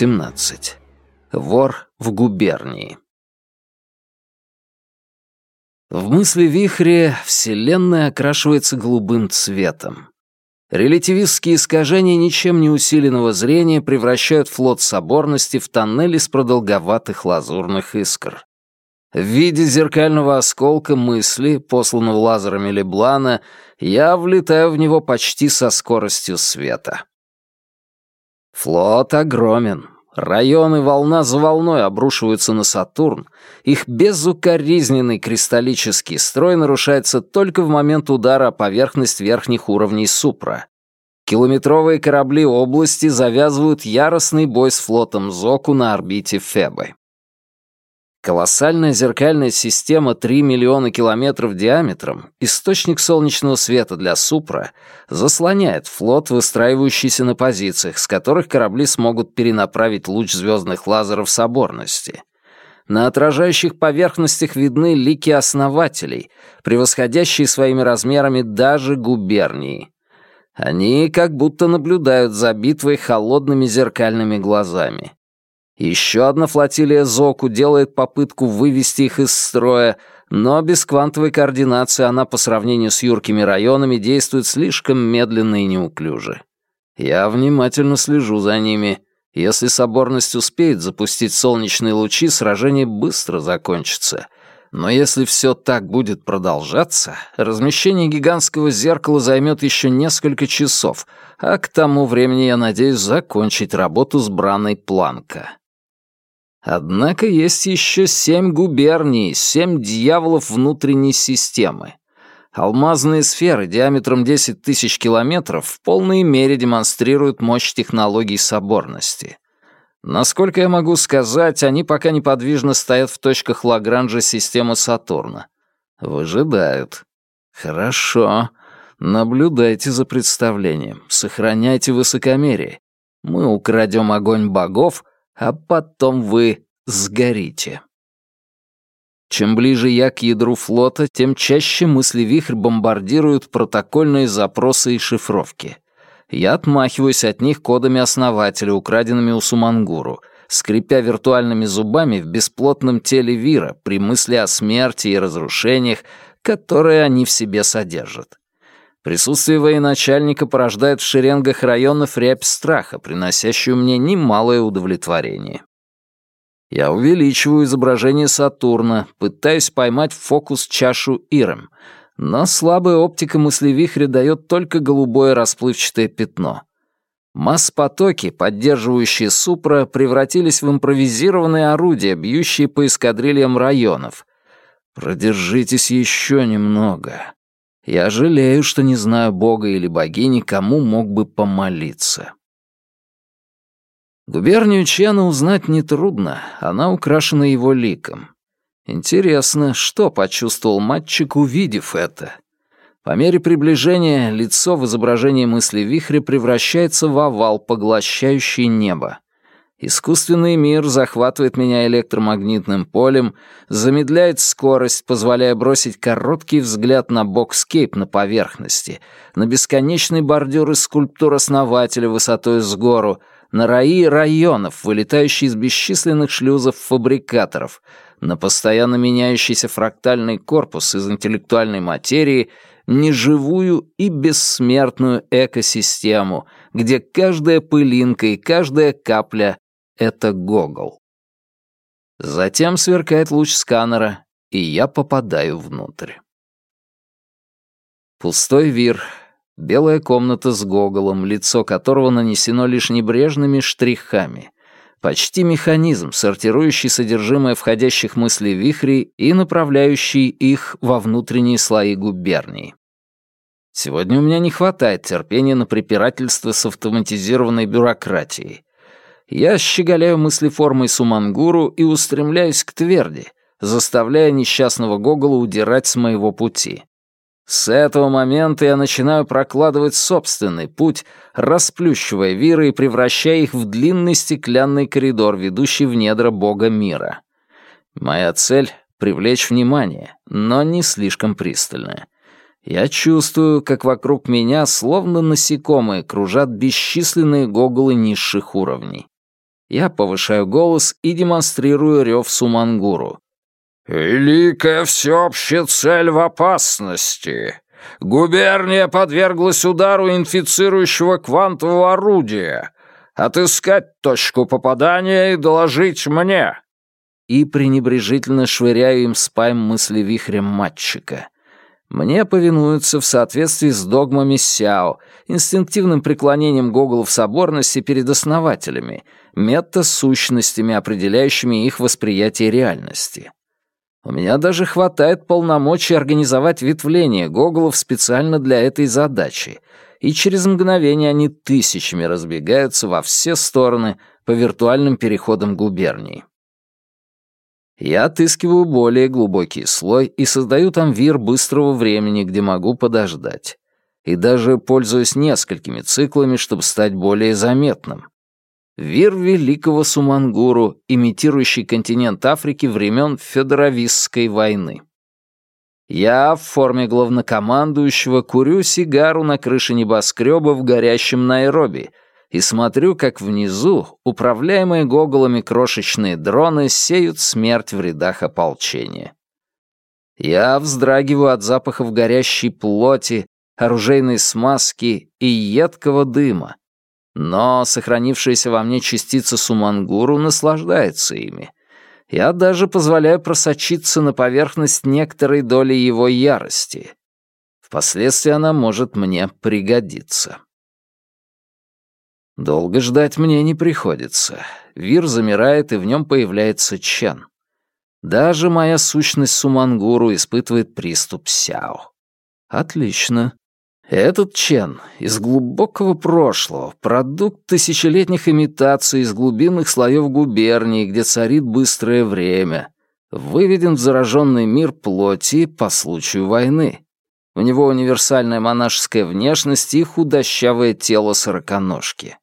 18. Вор в губернии. В мысли вихре Вселенная окрашивается голубым цветом. Релятивистские искажения ничем не усиленного зрения превращают флот соборности в тоннели с продолговатых лазурных искр. В виде зеркального осколка мысли, посланного лазерами Леблана, я влетаю в него почти со скоростью света. Флот огромен. Районы волна за волной обрушиваются на Сатурн. Их безукоризненный кристаллический строй нарушается только в момент удара о поверхность верхних уровней Супра. Километровые корабли области завязывают яростный бой с флотом Зоку на орбите Фебы. Колоссальная зеркальная система 3 миллиона километров диаметром, источник солнечного света для Супра, заслоняет флот, выстраивающийся на позициях, с которых корабли смогут перенаправить луч звездных лазеров соборности. На отражающих поверхностях видны лики основателей, превосходящие своими размерами даже губернии. Они как будто наблюдают за битвой холодными зеркальными глазами. Еще одна флотилия Зоку делает попытку вывести их из строя, но без квантовой координации она по сравнению с юркими районами действует слишком медленно и неуклюже. Я внимательно слежу за ними. Если соборность успеет запустить солнечные лучи, сражение быстро закончится. Но если все так будет продолжаться, размещение гигантского зеркала займет еще несколько часов, а к тому времени я надеюсь закончить работу с браной Планка. Однако есть еще семь губерний, семь дьяволов внутренней системы. Алмазные сферы диаметром 10 тысяч километров в полной мере демонстрируют мощь технологий соборности. Насколько я могу сказать, они пока неподвижно стоят в точках Лагранжа системы Сатурна. Выжидают. Хорошо. Наблюдайте за представлением. Сохраняйте высокомерие. Мы украдем огонь богов, а потом вы сгорите. Чем ближе я к ядру флота, тем чаще мысли-вихрь бомбардируют протокольные запросы и шифровки. Я отмахиваюсь от них кодами основателя, украденными у Сумангуру, скрипя виртуальными зубами в бесплотном теле Вира при мысли о смерти и разрушениях, которые они в себе содержат. Присутствие военачальника порождает в шеренгах районов рябь страха, приносящую мне немалое удовлетворение. Я увеличиваю изображение Сатурна, пытаюсь поймать в фокус чашу Ирем, но слабая оптика мыслевихря дает только голубое расплывчатое пятно. Масс-потоки, поддерживающие Супра, превратились в импровизированные орудия, бьющие по эскадрильям районов. Продержитесь еще немного. Я жалею, что не знаю бога или богини, кому мог бы помолиться. Губернию Чена узнать нетрудно, она украшена его ликом. Интересно, что почувствовал мальчик, увидев это? По мере приближения лицо в изображении мысли вихря превращается в овал, поглощающий небо. Искусственный мир захватывает меня электромагнитным полем, замедляет скорость, позволяя бросить короткий взгляд на бокскейп на поверхности, на бесконечный бордюр из скульптур основателя высотой с гору, на раи районов, вылетающие из бесчисленных шлюзов фабрикаторов, на постоянно меняющийся фрактальный корпус из интеллектуальной материи, неживую и бессмертную экосистему, где каждая пылинка и каждая капля это Гогол. Затем сверкает луч сканера, и я попадаю внутрь. Пустой вир, белая комната с Гоголом, лицо которого нанесено лишь небрежными штрихами, почти механизм, сортирующий содержимое входящих мыслей вихрей и направляющий их во внутренние слои губернии. Сегодня у меня не хватает терпения на препирательство с автоматизированной бюрократией. Я щеголяю мыслеформой Сумангуру и устремляюсь к тверди, заставляя несчастного Гогола удирать с моего пути. С этого момента я начинаю прокладывать собственный путь, расплющивая виры и превращая их в длинный стеклянный коридор, ведущий в недра бога мира. Моя цель — привлечь внимание, но не слишком пристальное. Я чувствую, как вокруг меня, словно насекомые, кружат бесчисленные гоголы низших уровней. Я повышаю голос и демонстрирую рев Сумангуру. «Великая всеобщая цель в опасности. Губерния подверглась удару инфицирующего квантового орудия. Отыскать точку попадания и доложить мне!» И пренебрежительно швыряю им спайм мысли вихрем матчика. Мне повинуются в соответствии с догмами Сяо, инстинктивным преклонением гоголов соборности перед основателями, мета-сущностями, определяющими их восприятие реальности. У меня даже хватает полномочий организовать ветвление гоголов специально для этой задачи, и через мгновение они тысячами разбегаются во все стороны по виртуальным переходам губерний. Я отыскиваю более глубокий слой и создаю там вир быстрого времени, где могу подождать. И даже пользуюсь несколькими циклами, чтобы стать более заметным. Вир великого Сумангуру, имитирующий континент Африки времен Федоровистской войны. Я в форме главнокомандующего курю сигару на крыше небоскреба в горящем Найроби и смотрю, как внизу управляемые гоголами крошечные дроны сеют смерть в рядах ополчения. Я вздрагиваю от запахов горящей плоти, оружейной смазки и едкого дыма, но сохранившаяся во мне частица Сумангуру наслаждается ими. Я даже позволяю просочиться на поверхность некоторой доли его ярости. Впоследствии она может мне пригодиться. Долго ждать мне не приходится. Вир замирает, и в нем появляется Чен. Даже моя сущность Сумангуру испытывает приступ Сяо. Отлично. Этот Чен из глубокого прошлого, продукт тысячелетних имитаций из глубинных слоев губернии, где царит быстрое время, выведен в зараженный мир плоти по случаю войны. У него универсальная монашеская внешность и худощавое тело сороконожки.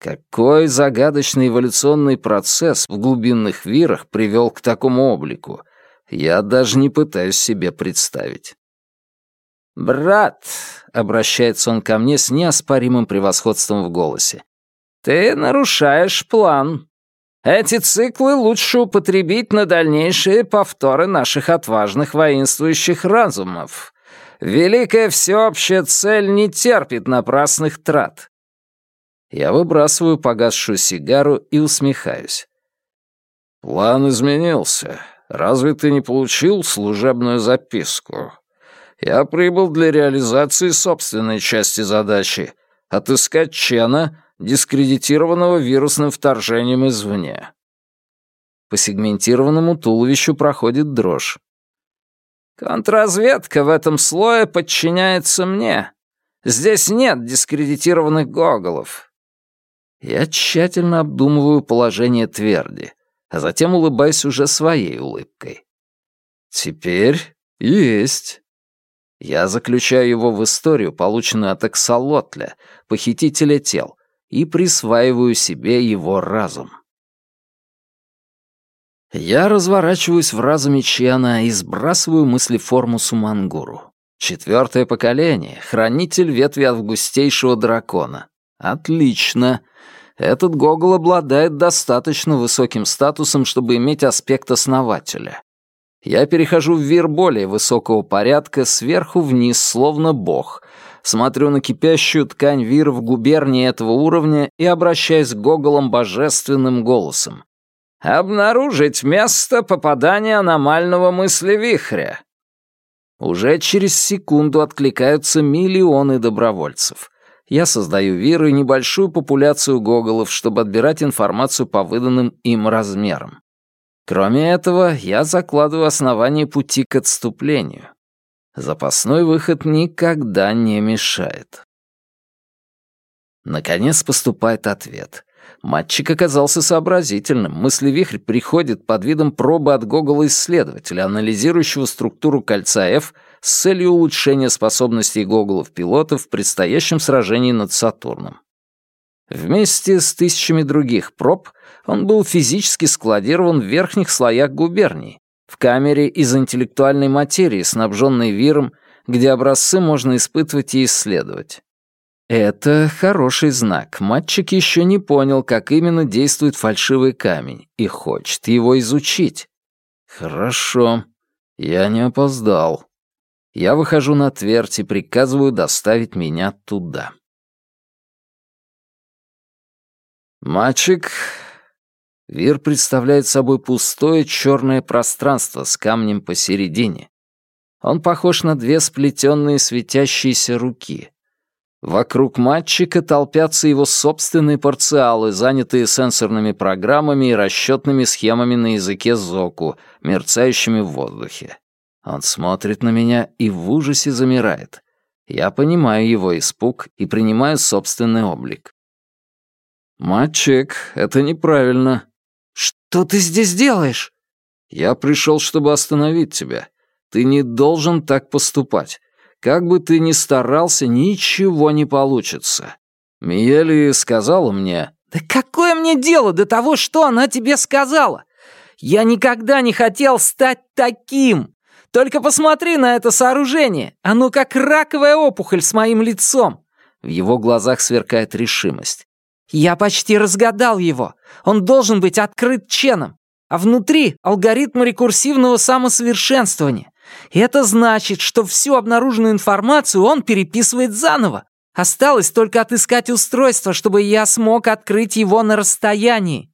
Какой загадочный эволюционный процесс в глубинных вирах привел к такому облику, я даже не пытаюсь себе представить. «Брат», — обращается он ко мне с неоспоримым превосходством в голосе, «ты нарушаешь план. Эти циклы лучше употребить на дальнейшие повторы наших отважных воинствующих разумов. Великая всеобщая цель не терпит напрасных трат». Я выбрасываю погасшую сигару и усмехаюсь. «План изменился. Разве ты не получил служебную записку?» Я прибыл для реализации собственной части задачи — отыскать Чена, дискредитированного вирусным вторжением извне. По сегментированному туловищу проходит дрожь. Контрразведка в этом слое подчиняется мне. Здесь нет дискредитированных гоголов. Я тщательно обдумываю положение тверди, а затем улыбаюсь уже своей улыбкой. Теперь есть. Я заключаю его в историю, полученную от Эксалотля, похитителя тел, и присваиваю себе его разум. Я разворачиваюсь в разуме Чена и сбрасываю мысли форму Сумангуру. Четвертое поколение, хранитель ветви августейшего дракона. Отлично. Этот Гогол обладает достаточно высоким статусом, чтобы иметь аспект основателя. Я перехожу в вир более высокого порядка, сверху вниз, словно бог. Смотрю на кипящую ткань вир в губернии этого уровня и обращаюсь к Гоголам божественным голосом. «Обнаружить место попадания аномального мыслевихря». Уже через секунду откликаются миллионы добровольцев. Я создаю вир и небольшую популяцию гоголов, чтобы отбирать информацию по выданным им размерам. Кроме этого, я закладываю основание пути к отступлению. Запасной выход никогда не мешает. Наконец поступает ответ. Матчик оказался сообразительным. Мыслевихрь приходит под видом пробы от Гогола-исследователя, анализирующего структуру кольца F с целью улучшения способностей Гоголов-пилотов в предстоящем сражении над Сатурном. Вместе с тысячами других проб он был физически складирован в верхних слоях губернии, в камере из интеллектуальной материи, снабженной виром, где образцы можно испытывать и исследовать. Это хороший знак. Мальчик еще не понял, как именно действует фальшивый камень, и хочет его изучить. Хорошо. Я не опоздал. Я выхожу на твердь и приказываю доставить меня туда. Мальчик... Вир представляет собой пустое черное пространство с камнем посередине. Он похож на две сплетенные светящиеся руки. Вокруг мальчика толпятся его собственные парциалы, занятые сенсорными программами и расчетными схемами на языке Зоку, мерцающими в воздухе. Он смотрит на меня и в ужасе замирает. Я понимаю его испуг и принимаю собственный облик. «Мальчик, это неправильно». «Что ты здесь делаешь?» «Я пришел, чтобы остановить тебя. Ты не должен так поступать. Как бы ты ни старался, ничего не получится. Миели сказала мне... Да какое мне дело до того, что она тебе сказала? Я никогда не хотел стать таким. Только посмотри на это сооружение. Оно как раковая опухоль с моим лицом. В его глазах сверкает решимость. Я почти разгадал его. Он должен быть открыт ченом. А внутри алгоритм рекурсивного самосовершенствования. И это значит, что всю обнаруженную информацию он переписывает заново. Осталось только отыскать устройство, чтобы я смог открыть его на расстоянии.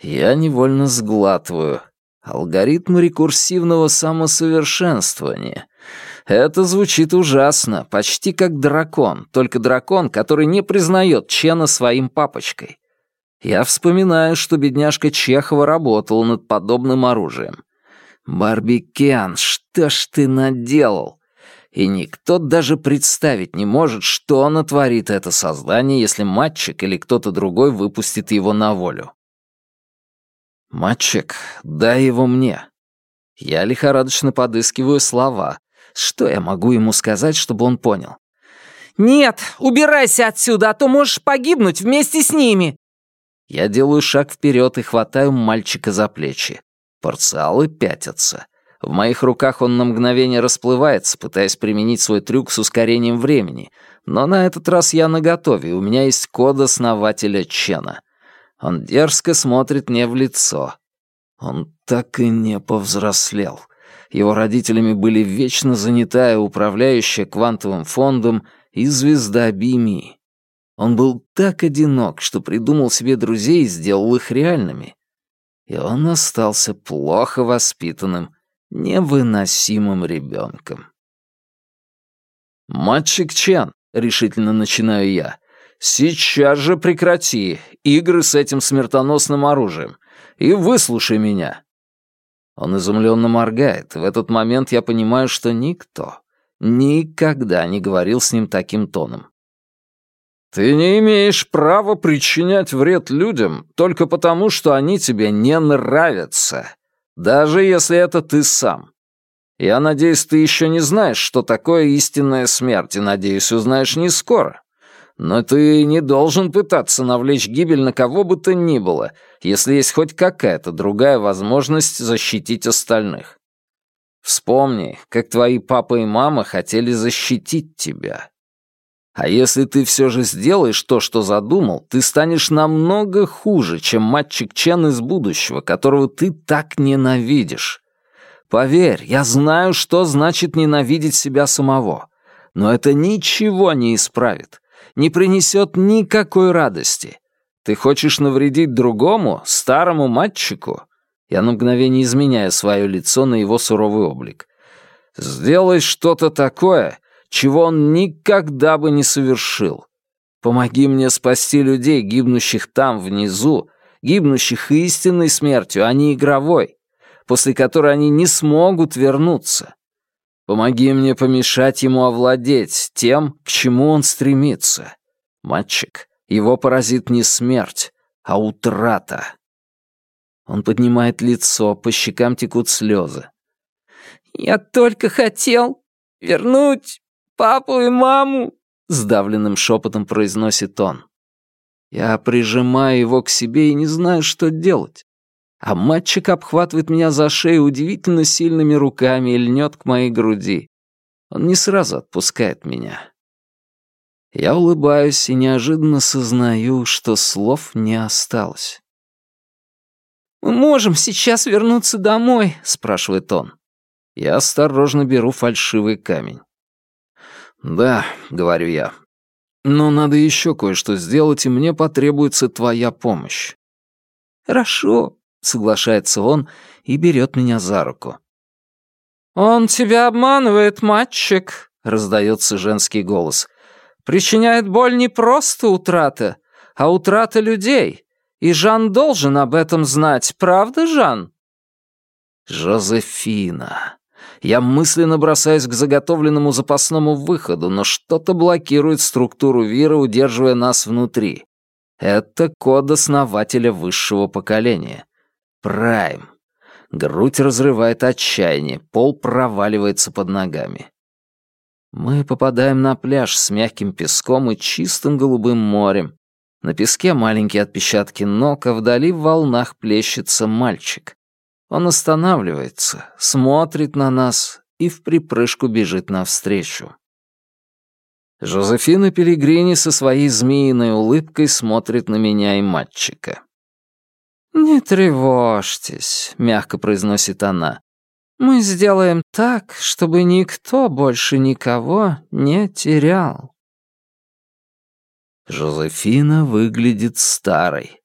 Я невольно сглатываю. Алгоритм рекурсивного самосовершенствования. Это звучит ужасно, почти как дракон, только дракон, который не признает Чена своим папочкой. Я вспоминаю, что бедняжка Чехова работала над подобным оружием. «Барбикен, что ж ты наделал?» И никто даже представить не может, что натворит это создание, если мальчик или кто-то другой выпустит его на волю. «Мальчик, дай его мне». Я лихорадочно подыскиваю слова. Что я могу ему сказать, чтобы он понял? «Нет, убирайся отсюда, а то можешь погибнуть вместе с ними!» Я делаю шаг вперед и хватаю мальчика за плечи. Парциалы пятятся. В моих руках он на мгновение расплывается, пытаясь применить свой трюк с ускорением времени. Но на этот раз я наготове, у меня есть код основателя Чена. Он дерзко смотрит мне в лицо. Он так и не повзрослел. Его родителями были вечно занятая управляющая квантовым фондом и звезда Бими. Он был так одинок, что придумал себе друзей и сделал их реальными и он остался плохо воспитанным, невыносимым ребенком. «Мальчик Чен», — решительно начинаю я, — «сейчас же прекрати игры с этим смертоносным оружием и выслушай меня». Он изумленно моргает, в этот момент я понимаю, что никто никогда не говорил с ним таким тоном. Ты не имеешь права причинять вред людям только потому, что они тебе не нравятся, даже если это ты сам. Я надеюсь, ты еще не знаешь, что такое истинная смерть, и, надеюсь, узнаешь не скоро. Но ты не должен пытаться навлечь гибель на кого бы то ни было, если есть хоть какая-то другая возможность защитить остальных. Вспомни, как твои папа и мама хотели защитить тебя. А если ты все же сделаешь то, что задумал, ты станешь намного хуже, чем мальчик Чен из будущего, которого ты так ненавидишь. Поверь, я знаю, что значит ненавидеть себя самого. Но это ничего не исправит, не принесет никакой радости. Ты хочешь навредить другому, старому мальчику? Я на мгновение изменяю свое лицо на его суровый облик. Сделай что-то такое, чего он никогда бы не совершил. Помоги мне спасти людей, гибнущих там, внизу, гибнущих истинной смертью, а не игровой, после которой они не смогут вернуться. Помоги мне помешать ему овладеть тем, к чему он стремится. Мальчик, его поразит не смерть, а утрата. Он поднимает лицо, по щекам текут слезы. «Я только хотел вернуть папу и маму!» — сдавленным шепотом произносит он. Я прижимаю его к себе и не знаю, что делать. А мальчик обхватывает меня за шею удивительно сильными руками и льнет к моей груди. Он не сразу отпускает меня. Я улыбаюсь и неожиданно сознаю, что слов не осталось. «Мы можем сейчас вернуться домой?» — спрашивает он. Я осторожно беру фальшивый камень. «Да», — говорю я, — «но надо еще кое-что сделать, и мне потребуется твоя помощь». «Хорошо», — соглашается он и берет меня за руку. «Он тебя обманывает, мальчик», — раздается женский голос. «Причиняет боль не просто утрата, а утрата людей. И Жан должен об этом знать, правда, Жан?» «Жозефина». Я мысленно бросаюсь к заготовленному запасному выходу, но что-то блокирует структуру Вира, удерживая нас внутри. Это код основателя высшего поколения. Прайм. Грудь разрывает отчаяние, пол проваливается под ногами. Мы попадаем на пляж с мягким песком и чистым голубым морем. На песке маленькие отпечатки ног, а вдали в волнах плещется мальчик. Он останавливается, смотрит на нас и в припрыжку бежит навстречу. Жозефина Пелигрини со своей змеиной улыбкой смотрит на меня и мальчика. «Не тревожьтесь», — мягко произносит она. «Мы сделаем так, чтобы никто больше никого не терял». Жозефина выглядит старой.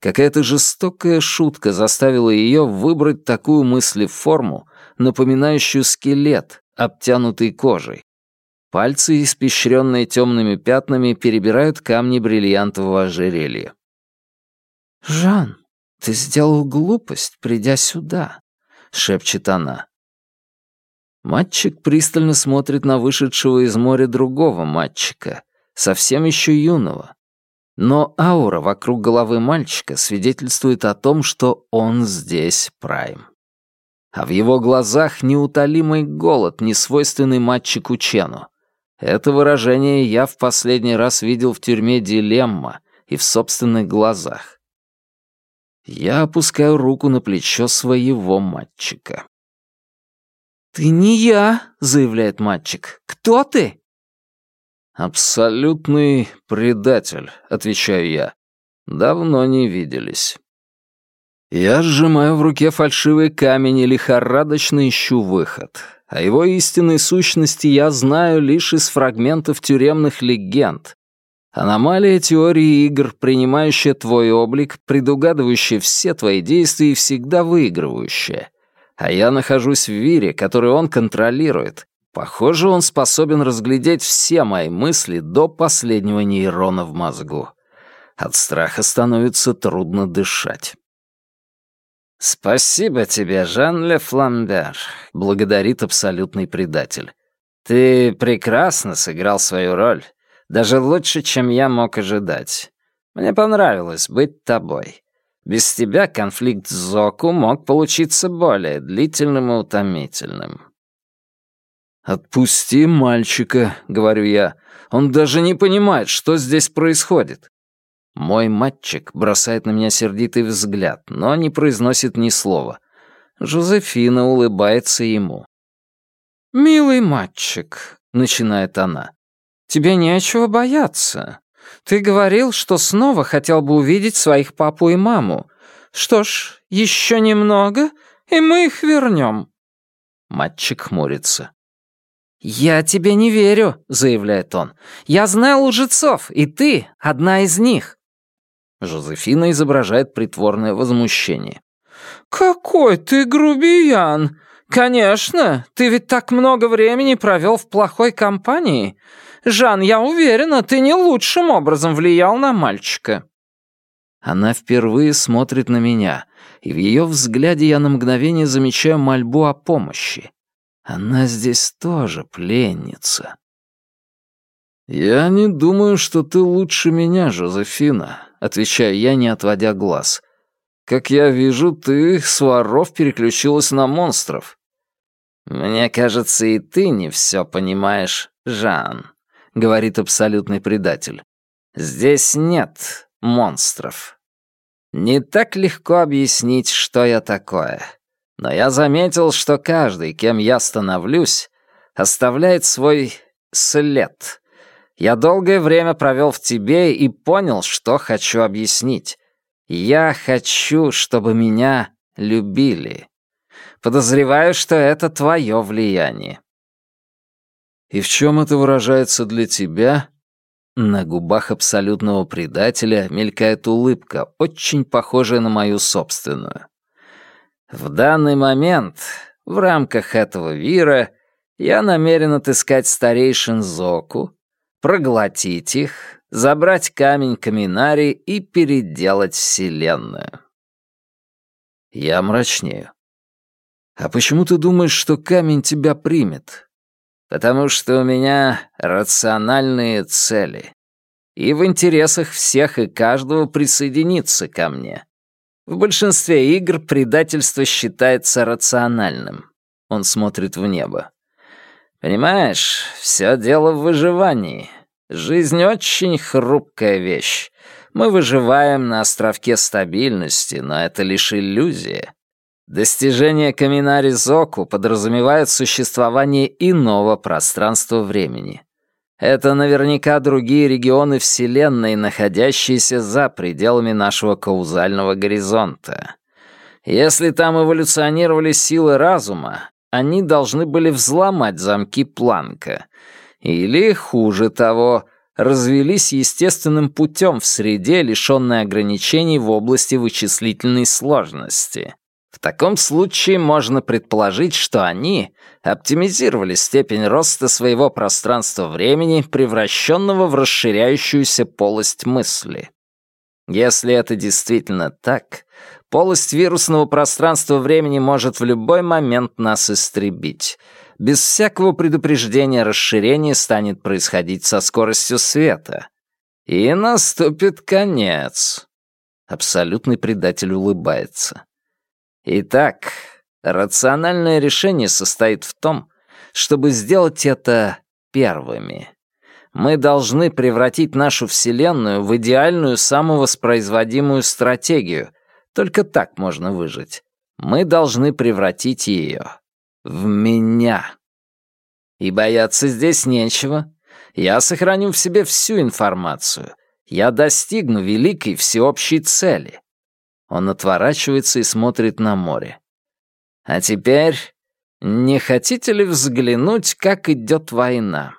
Какая-то жестокая шутка заставила ее выбрать такую мыслеформу, напоминающую скелет, обтянутый кожей. Пальцы, испещренные темными пятнами, перебирают камни бриллиантового ожерелья. «Жан, ты сделал глупость, придя сюда», — шепчет она. Мальчик пристально смотрит на вышедшего из моря другого мальчика, совсем еще юного. Но аура вокруг головы мальчика свидетельствует о том, что он здесь прайм. А в его глазах неутолимый голод, несвойственный мальчику Чену. Это выражение я в последний раз видел в тюрьме «Дилемма» и в собственных глазах. Я опускаю руку на плечо своего мальчика. «Ты не я», — заявляет мальчик. «Кто ты?» «Абсолютный предатель», — отвечаю я. «Давно не виделись». Я сжимаю в руке фальшивый камень и лихорадочно ищу выход. О его истинной сущности я знаю лишь из фрагментов тюремных легенд. Аномалия теории игр, принимающая твой облик, предугадывающая все твои действия и всегда выигрывающая. А я нахожусь в Вире, который он контролирует, Похоже, он способен разглядеть все мои мысли до последнего нейрона в мозгу. От страха становится трудно дышать. «Спасибо тебе, Жан Ле Фламбер», — благодарит абсолютный предатель. «Ты прекрасно сыграл свою роль, даже лучше, чем я мог ожидать. Мне понравилось быть тобой. Без тебя конфликт с Зоку мог получиться более длительным и утомительным. «Отпусти мальчика», — говорю я. «Он даже не понимает, что здесь происходит». Мой мальчик бросает на меня сердитый взгляд, но не произносит ни слова. Жозефина улыбается ему. «Милый мальчик», — начинает она, — «тебе нечего бояться. Ты говорил, что снова хотел бы увидеть своих папу и маму. Что ж, еще немного, и мы их вернем». Мальчик хмурится. «Я тебе не верю», — заявляет он. «Я знаю лжецов, и ты одна из них». Жозефина изображает притворное возмущение. «Какой ты грубиян! Конечно, ты ведь так много времени провел в плохой компании. Жан, я уверена, ты не лучшим образом влиял на мальчика». Она впервые смотрит на меня, и в ее взгляде я на мгновение замечаю мольбу о помощи. Она здесь тоже пленница. «Я не думаю, что ты лучше меня, Жозефина», — отвечаю я, не отводя глаз. «Как я вижу, ты с воров переключилась на монстров». «Мне кажется, и ты не все понимаешь, Жан», — говорит абсолютный предатель. «Здесь нет монстров. Не так легко объяснить, что я такое. Но я заметил, что каждый, кем я становлюсь, оставляет свой след. Я долгое время провел в тебе и понял, что хочу объяснить. Я хочу, чтобы меня любили. Подозреваю, что это твое влияние. И в чем это выражается для тебя? На губах абсолютного предателя мелькает улыбка, очень похожая на мою собственную. В данный момент, в рамках этого вира, я намерен отыскать старейшин Зоку, проглотить их, забрать камень Каминари и переделать Вселенную. Я мрачнею. А почему ты думаешь, что камень тебя примет? Потому что у меня рациональные цели. И в интересах всех и каждого присоединиться ко мне. В большинстве игр предательство считается рациональным. Он смотрит в небо. Понимаешь, все дело в выживании. Жизнь очень хрупкая вещь. Мы выживаем на островке стабильности, но это лишь иллюзия. Достижение Каминари Зоку подразумевает существование иного пространства-времени. Это наверняка другие регионы Вселенной, находящиеся за пределами нашего каузального горизонта. Если там эволюционировали силы разума, они должны были взломать замки Планка. Или, хуже того, развелись естественным путем в среде, лишенной ограничений в области вычислительной сложности. В таком случае можно предположить, что они оптимизировали степень роста своего пространства-времени, превращенного в расширяющуюся полость мысли. Если это действительно так, Полость вирусного пространства-времени может в любой момент нас истребить. Без всякого предупреждения расширение станет происходить со скоростью света. И наступит конец. Абсолютный предатель улыбается. Итак, рациональное решение состоит в том, чтобы сделать это первыми. Мы должны превратить нашу Вселенную в идеальную самовоспроизводимую стратегию, только так можно выжить. Мы должны превратить ее в меня. И бояться здесь нечего. Я сохраню в себе всю информацию. Я достигну великой всеобщей цели. Он отворачивается и смотрит на море. А теперь не хотите ли взглянуть, как идет война?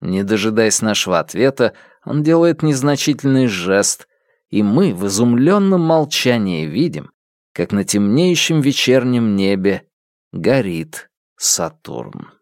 Не дожидаясь нашего ответа, он делает незначительный жест, и мы в изумленном молчании видим, как на темнеющем вечернем небе горит Сатурн.